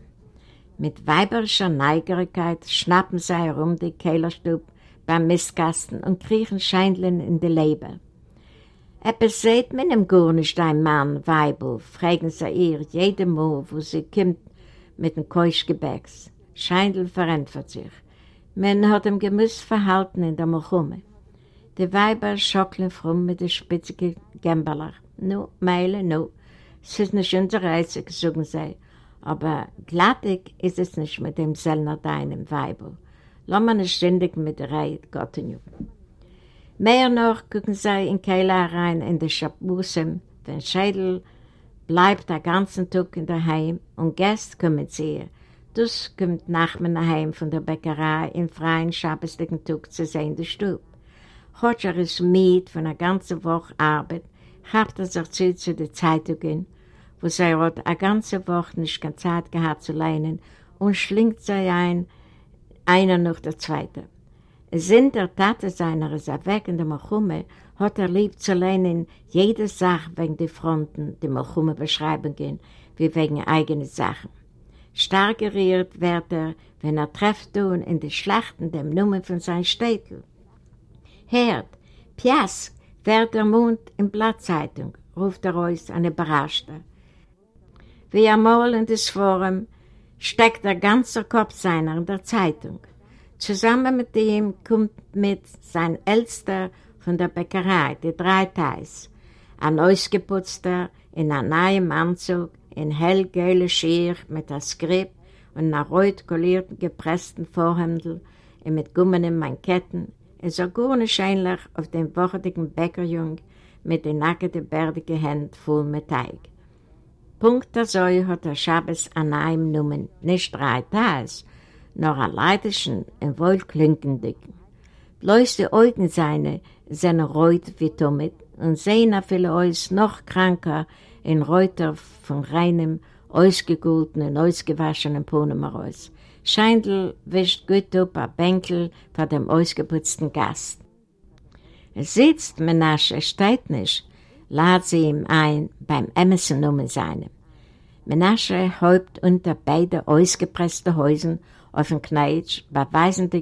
Mit weiberischer Neigerigkeit schnappen sie herum die Kehlerstube beim Mistkasten und kriechen Scheindlen in die Leber. Etwas seht man im gar nicht, Mann, Weibel, fragen sie ihr jedem Mal, wo sie kommt mit dem Keuschgebäcks. Scheindl verantwortet sich. Man hat ihm gemusst verhalten in der Mochume. Die Weiber schocklen frum mit den spitzigen Gemberlach. Nu, Meile, nu. Es ist nicht unsere Reise, sagen sie. Aber glattig ist es nicht mit dem Sellner deinem Weibel. Lass man nicht ständig mit der Reihe Gottenjub. Mehr noch gucken sie in Keila rein in die Schabusem, den Schädel bleibt den ganzen Tag in der Heim und Gäste kommen sie. Das kommt nach mir Heim von der Bäckerei im freien schabestigen Tag zu sehen, der Stub. Roger ist mit von einer ganzen Woche Arbeit, habt er sich zu, zu den Zeitungen wo sie hat eine ganze Woche nicht keine Zeit gehabt zu leinen und schlingt sie ein, einer nach der zweite. Sind der Tate seiner ist er weg hat er lieb zu leinen jede Sache wegen der Fronten, die Machume beschreiben gehen, wie wegen eigenen Sachen. Stark gerührt wird er, wenn er trefft tun in die Schlachten dem Nummer von seinem Städtel. Hört, Pias, wird der Mond in Blattzeitung, ruft er aus, eine Überraschte. Wie einmal in das Forum steckt der ganze Kopf seiner in der Zeitung. Zusammen mit ihm kommt mit sein Ältester von der Bäckerei, die drei Teils. Ein ausgeputzter, in einem neuen Anzug, in hellgelbe Schier mit einem Skript und einem rot kollierten, gepressten Vorhändel und mit gummenen Manketten, er gar nicht ähnlich auf den wochendigen Bäckerjung mit den nackten, bärtigen Händen voll mit Teig. Punkt so hat der Schabes an einem Numen, nicht drei Tages, nur ein leidischen und wohlklingendigen. Bloß die Augen seine sind reut wie Tomit und sehen auf viele Eus noch kranker in Reuter von reinem, ausgegulten und ausgewaschenen Ponemarus. Scheindl wischt gut up ein Bänkel vor dem ausgeputzten Gast. Es sitzt, Menasche, steht nicht, lad sie ihm ein beim Emerson Nummer seinem. Menasche häupt unter beide ausgepresste Häusen auf dem Kneitsch, beweisend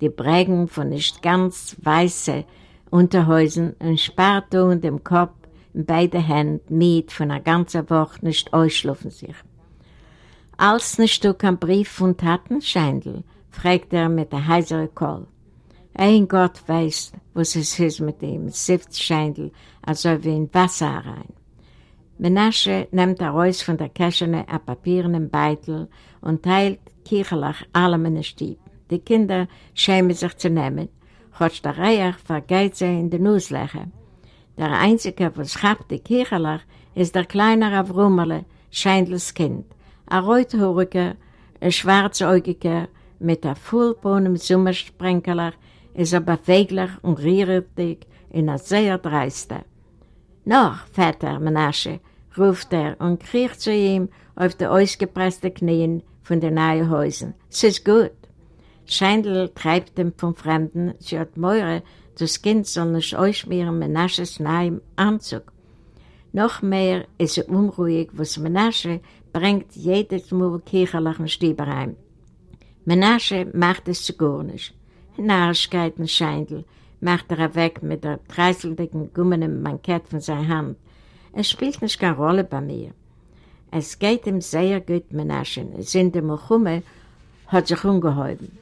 die Prägung von nicht ganz weißen Unterhäusen und spart in dem Kopf in beide Hände mit von einer ganzen Woche nicht ausschlafen sich. Als nicht du kein Brief von Taten, Scheindl, fragt er mit der heiseren Kohl. Ein Gott weiß, was es ist mit ihm, sift Scheindl, also wie in Wasser rein. Menasche nimmt heraus von der Käschene ein papierenen Beitel und teilt kirchlich allem in den Stieb. Die Kinder schämen sich zu nehmen, Gott der Reich vergeht sie in den Auslöcher. Der Einzige, was schafft die Kirchler, ist der kleine Avrumerle, Scheindels Kind, ein rothoriger, ein schwarzäugiger, mit einem vollbohnen Sommersprenkeler, ist aber beweglich und rührig in einer sehr dreiste. Noch, Vater Menasche, ruft er und kriecht zu ihm auf die ausgepressten Knien von den neuen Häusern. Es ist gut. Scheindl treibt ihm vom Fremden, sie hat Meure, das Kind soll nicht ausschmieren Menasches nahem Anzug. Noch mehr ist sie unruhig, was Menasche bringt jedes Mal Kircherlach und Stieber heim. Menasche macht es zu gar nicht. Narrigkeiten Scheindl macht er weg mit der dreißeldicken gummenen Mankett von seiner Hand. Es spielt nicht keine Rolle bei mir. Es geht ihm sehr gut, Menasche. Sind die Mochumme hat sich umgehoben.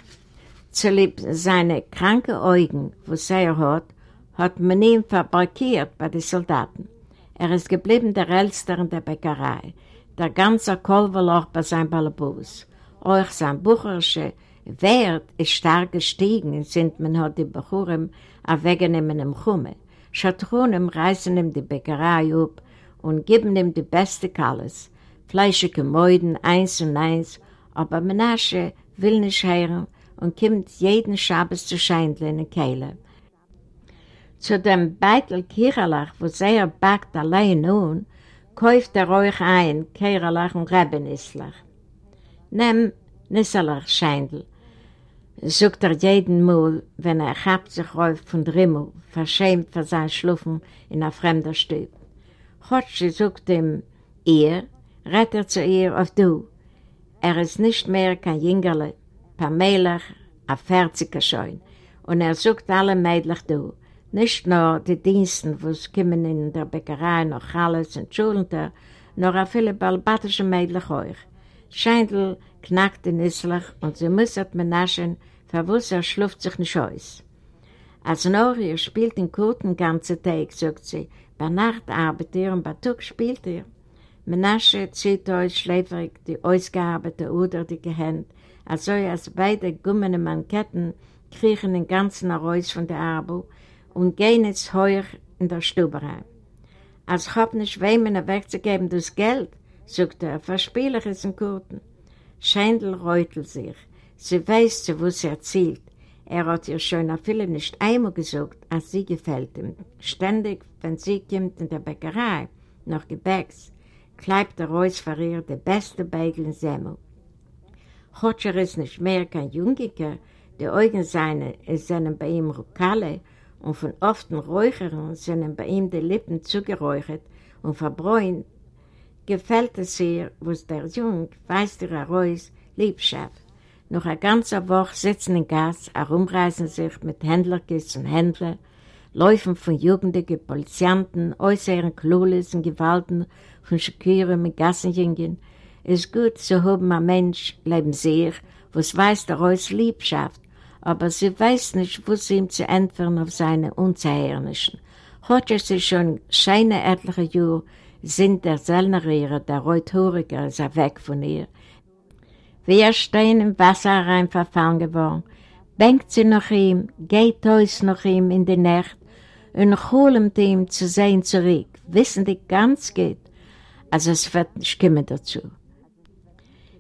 Zulieb seine kranken Augen, wo er hat, hat man ihn fabrikiert bei den Soldaten. Er ist geblieben der Älster in der Bäckerei, der ganze Kolverloch bei seinem Balabus. Auch sein bucherischer Wert ist stark gestiegen, sind man hat die Bechurim weggenommen im Chumme. Schatrunem reißen ihm die Bäckerei ab und geben ihm die beste Kalles, fleischige Mäuden, eins und eins, aber Menasche will nicht hören und kommt jeden Schabes zu Scheindl in die Kehle. Zu dem Beitel Kiralach, wo sehr backt allein nun, kauft er euch ein, Kiralach und Rebenislach. Nimm Nissalach Scheindl, sucht er jeden Mal, wenn er habt sich auf von Drimmel, verschämt für sein Schluffen in einer fremden Stube. Hotschi sucht ihm ihr, rett er zu ihr auf du. Er ist nicht mehr kein Jüngerle, Pamelach, a Ferziger schon. Und er sucht alle Mädels du. Nicht nur die Diensten, wo es kommen in der Bäckerei, noch alles und Schulter, nur auch viele balbatische Mädels euch. Scheindl knackt in Islach und sie müssen Menaschen, verwusst er schluft sich nicht aus. Als Nori spielt in Kurten ganze Tag, sagt sie, bei Nacht arbeitet ihr und bei Tag spielt ihr. Menasche zieht euch schläfrig die ausgearbeitete oder die Hände, also als beide gummene Manketten kriechen den ganzen Reus von der Arbo und gehen jetzt heuer in der Stube rein. Als ich hab nicht wem wegzugeben das Geld, sagt er, verspiele ich es in Kurten. Scheindl reutelt sich. Sie weiß, zu wo sie erzählt. Er hat ihr schon auf viele nicht einmal gesagt, als sie gefällt ihm. Ständig, wenn sie kommt in der Bäckerei, nach Gebäcks, kleibt der Reus für ihr die beste Beigel in Semmel. Hotscher ist nicht mehr kein Jungiger, die Augen seine sind bei ihm Rukale und von often Räuchern sind bei ihm die Lippen zugeräuchert und verbräunt, gefällt es ihr, was der Jung weiß der Reus liebschaft. Noch eine ganze Woche sitzen im Gas, herumreisen sich mit Händlerkes und Händler, laufen von jugendlichen Polizianten, äußeren Klulis und Gewalten von Schaküren mit Gassenjüngen, ist gut zu haben, ein Mensch leben sich, was weiß der Reus Liebschaft, aber sie weiß nicht, wo sie ihm zu entfernen auf seine Unzerhörnischen. Heute sie schon scheine etliche Jahre, sind der Sellnerierer, der Reutoriker, ist er weg von ihr. Wir stehen im Wasser rein verfallen geworden. Denkt sie nach ihm, geht aus nach ihm in die Nacht und holt ihm zu sehen zurück, wissen die ganz gut, also es wird nicht kommen dazu.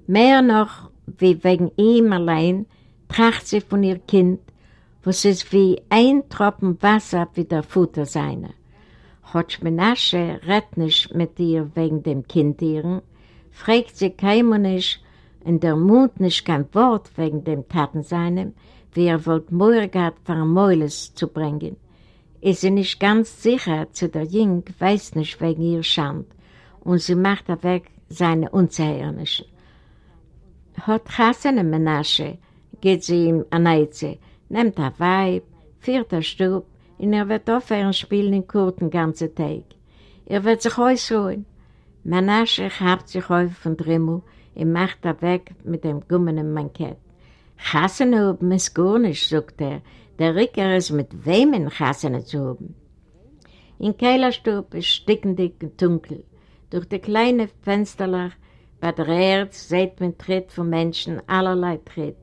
Mehr noch wie wegen ihm allein tracht sie von ihr Kind, was ist wie ein Tropfen Wasser wie der Futter seiner. Hotsch Menasche redt nicht mit ihr wegen dem Kind ihren, fragt sie keinem nicht, in der Mund nicht kein Wort wegen dem Taten seinem, wie er wollt Möhre gehabt, für Mäules zu bringen. Ist sie nicht ganz sicher zu der Jink, weiß nicht wegen ihr Schand, und sie macht er weg seine Unzerhörnischen hat Chassene Menasche, geht sie ihm an Eize, nimmt ein Weib, führt ein Stub, und er wird aufhören spielen in Kurten ganze Tag. Er wird sich ausruhen. Menasche habt sich auf von Drimmel und macht er weg mit dem gummenen Mankett. Chassene oben ist gar nicht, sagt er. Der Ricker ist mit wem in Chassene zu oben. In Keilerstub ist stickendick und dunkel. Durch die kleine Fensterlach bei der Erde sieht man Tritt von Menschen allerlei Tritt.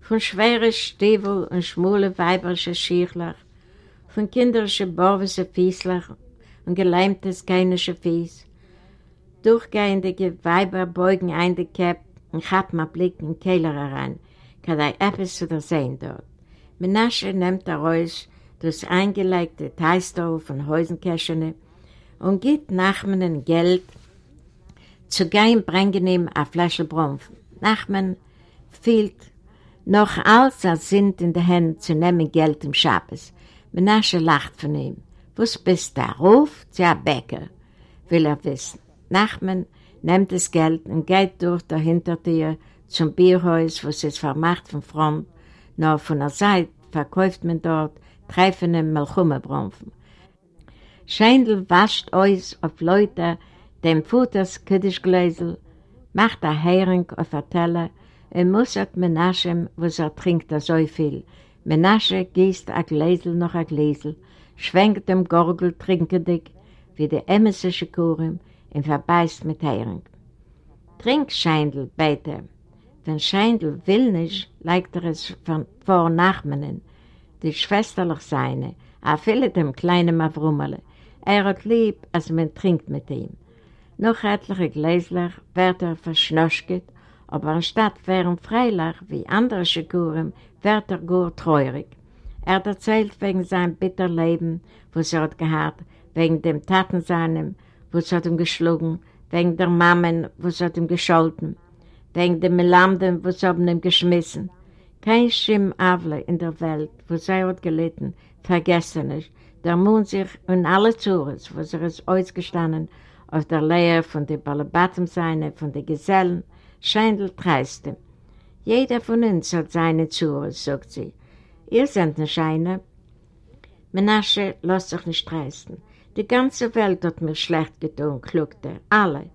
Von schweren Stiefel und schmule weiberische Schirlach, von kinderische Borwese Fieslach und geleimtes keinische Fies. Durchgehende Weiber beugen ein die Käpp und haben einen Blick in den Keller herein, kann er etwas zu sehen dort. Menasche nimmt daraus das eingelegte Teistor von Häusenkäschene und gibt Nachmanen Geld zu gehen bringen ihm eine Flasche Brumpf. Nachmen fehlt Noch als er sind in der Hände zu nehmen Geld im Schabes. Menasche lacht von ihm. Was bist du, Ruf? Tja, Bäcker, will er wissen. Nachmen nimmt das Geld und geht durch der Hintertür zum Bierhaus, wo es ist vermacht von Front. Nur von der Seite verkauft man dort treffende Melchumebromfen. Scheindl wascht aus auf Leute dem Futters Kiddischgläsel, macht der Hering auf der Teller und mussert Menachem, was er trinkt so viel. Menasche gießt ein Gläsel noch ein Gläsel, schwenkt dem Gorgel trinkendig, wie der emissische Kurim, und verbeißt mit Hering. Trink, Scheindl, bitte. Wenn Scheindl will nicht, legt er es vor Nachmannen, die schwesterlich seine, a viele dem kleinen Mavrummerle. Er hat lieb, als man trinkt mit ihm. Noch etliche Gläsler wird er verschnoschget, aber anstatt wären freilich wie andere Schikuren, wird er gut treurig. Er erzählt wegen seinem bitteren Leben, was er hat gehabt, wegen dem Taten seinem, was hat ihm geschlagen, wegen der Mammen, was hat ihm gescholten, wegen dem Melamden, was haben ihm geschmissen. Kein Schimm Avle in der Welt, wo sie hat gelitten, vergessen ist, der Mund sich und alle Zures, wo sie es ausgestanden auf der Lehre von den Balabatten seine, von den Gesellen, Scheindel dreiste. Jeder von uns hat seine Zures, sagt sie. Ihr seid eine. Menasche lässt sich nicht dreisten. Die ganze Welt hat mir schlecht getan, klugt er. Alle.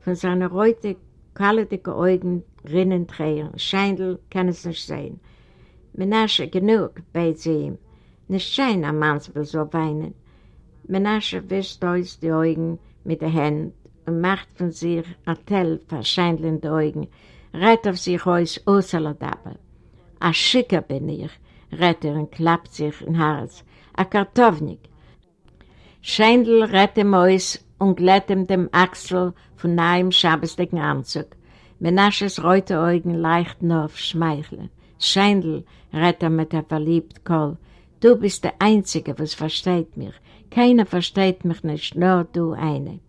Von seinen heute kalten Augen rinnen Tränen. Scheindel kann es nicht sehen. Menasche, genug, beit sie ihm. Nicht schein, ein Mann will so weinen. Menasche wischt aus die Augen mit den Händen und macht von sich ein Tell verscheinlende Augen, rett auf sich aus Osaladabel. A Schicker bin ich, rett er und klappt sich in Hals. A Kartovnik. Scheindl rett ihm aus und glätt ihm dem Achsel von nahem schabesdicken Anzug. Menasches reute Augen leicht auf schmeicheln. Scheindl rett er mit der verliebt Kohl. Du bist der Einzige, was versteht mich. Keiner versteht mich nicht, nur du eine.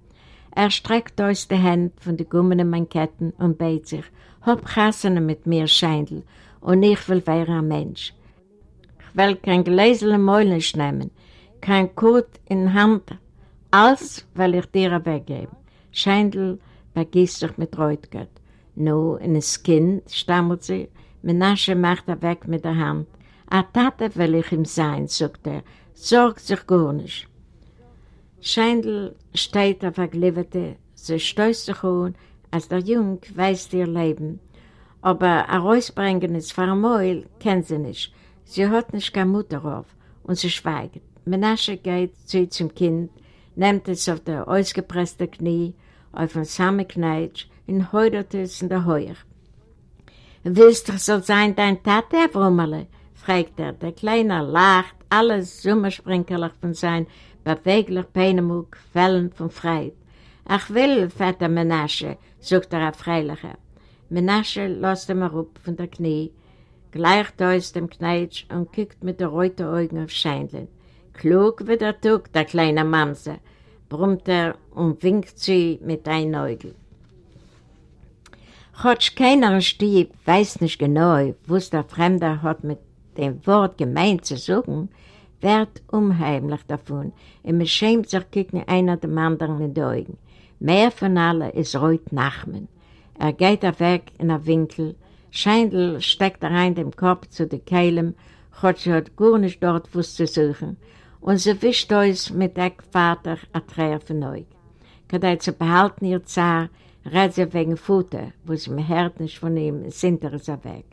Er streckt aus die Hände von den gummenen Manketten und beit sich. Hab Chassene mit mir, Scheindl, und ich will werden ein Mensch. Ich will kein Gläsel im nicht nehmen, kein Kurt in Hand, alles will ich dir weggeben. Scheindl begießt sich mit Reutgott. Nu, in das Kind, stammelt sie, Menasche macht er weg mit der Hand. A Tate will ich ihm sein, sagt er. Sorgt sich gar nicht. Scheindl steht auf der Glivete, sie stößt sich an, als der Jung weiß ihr Leben. Aber ein Rausbringen ist für ein Mäuel kennt sie nicht. Sie hat nicht keine Mutter auf und sie schweigt. Menasche geht zu zum Kind, nimmt es auf der ausgepresste Knie, auf den Sammenkneitsch und heudert es in der Heuer. Willst du so sein dein Tate, Brummerle? fragt er. Der Kleine lacht, alles Sommersprinkerlich von sein beweglich Peinemug, Fällen von Freit. Ach will, Vater Menasche, sagt er Freilicher. Menasche lässt ihm herup von der Knie, gleicht aus dem Kneitsch und guckt mit der roten Augen auf Scheinlein. Klug wie der Tug, der kleine Mamse, brummt er und winkt sie mit einem Äugel. Chotsch keiner Stieb weiß nicht genau, was der Fremde hat mit dem Wort gemeint zu sagen, wird unheimlich davon und man schämt sich gegen einer dem anderen in die Augen. Mehr von allen ist Reut Nachmen. Er geht weg in den Winkel, Scheindl steckt rein den Kopf zu den Keilen, Chotsch hat gar nicht dort was zu suchen, und sie wischt uns mit der Vater ein Träger von euch. Kadei zu behalten ihr Zar, redet sie wegen Futter, wo sie mir hört nicht von ihm, sind er so weg.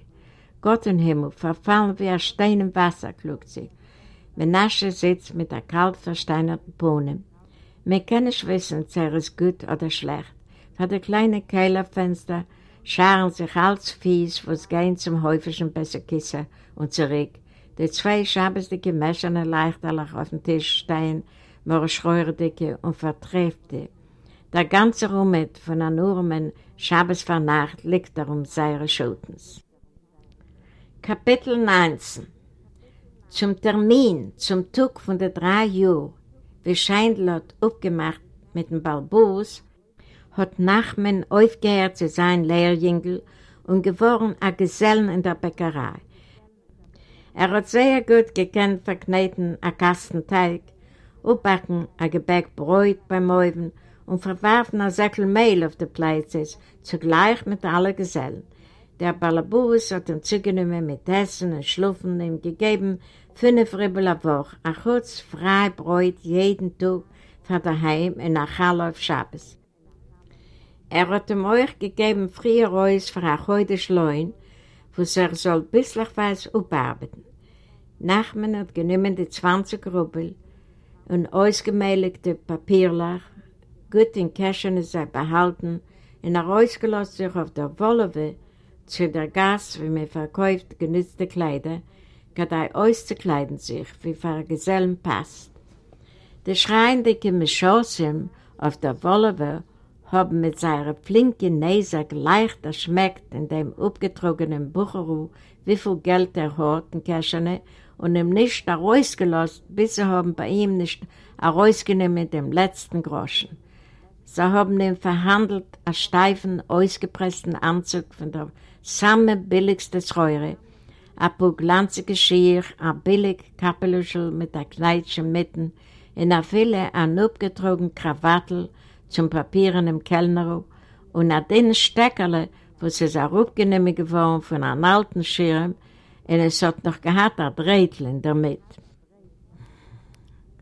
Gott im Himmel, verfallen wie ein Stein im Wasser, klugt sie. Menasche sitzt mit der kalt versteinerten Bohnen. Wir können nicht wissen, ob ist gut oder schlecht. Vor der kleinen Keilerfenster scharen sich als Fies, was gehen zum häufigsten Besserkissen und zurück, die zwei schabesdicke Mäscherne leichterlich auf dem Tisch stehen, morschreurdicke und vertreffte. Der ganze Rummet von einer Urmen Schabesvernacht liegt darum seine Schutens. Kapitel 19 Zum Termin, zum Tag von den drei Jahren, wie Scheindl hat aufgemacht mit dem Balbus, hat Nachmen aufgehört zu sein Lehrjüngel und geworden ein Gesellen in der Bäckerei. Er hat sehr gut gekannt verkneten ein Kastenteig, aufbacken ein Gebäck Bräut beim Mäuven und verwarfen ein Säckel Mehl auf die Plätze, zugleich mit allen Gesellen. Der Balabus hat ihm zugenommen mit Essen und Schlufen ihm gegeben, fünf Ribbel a Woche, ein kurz frei Bräut jeden Tag für daheim in der Halle auf Schabes. Er hat ihm euch gegeben früher Reus für ein heute Schleun, wo er soll bislich was aufarbeiten. Nachmen hat genommen die 20 Rubel und ausgemeiligte Papierlach, gut in Käschen sei behalten, und er ausgelost sich auf der Wollewe zu der Gas, wie man verkauft genützte Kleider, gerade er auszukleiden sich, wie für Gesellen passt. Die schreiendicke Mischossim auf der Wollewe haben mit seiner flinken Nase leicht erschmeckt in dem abgetrogenen Bucheru, wie viel Geld er hat in Käschene und ihm nicht herausgelassen, bis sie haben bei ihm nicht herausgenommen mit dem letzten Groschen. Sie haben ihm verhandelt einen steifen, ausgepressten Anzug von der samme billigste Säure, ein paar glanzige Schier, ein billig Kappeluschel mit der Kleidchen mitten, in der Fülle ein abgetrogen Krawattel zum Papieren im Kellner und ein dünnes Steckerle, wo sie so aufgenommen geworden von einem alten Schirm, und es hat noch gehabt ein Drehtchen damit.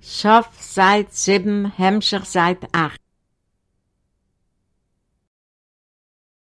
Sof seit sieben, Hemmscher seit acht.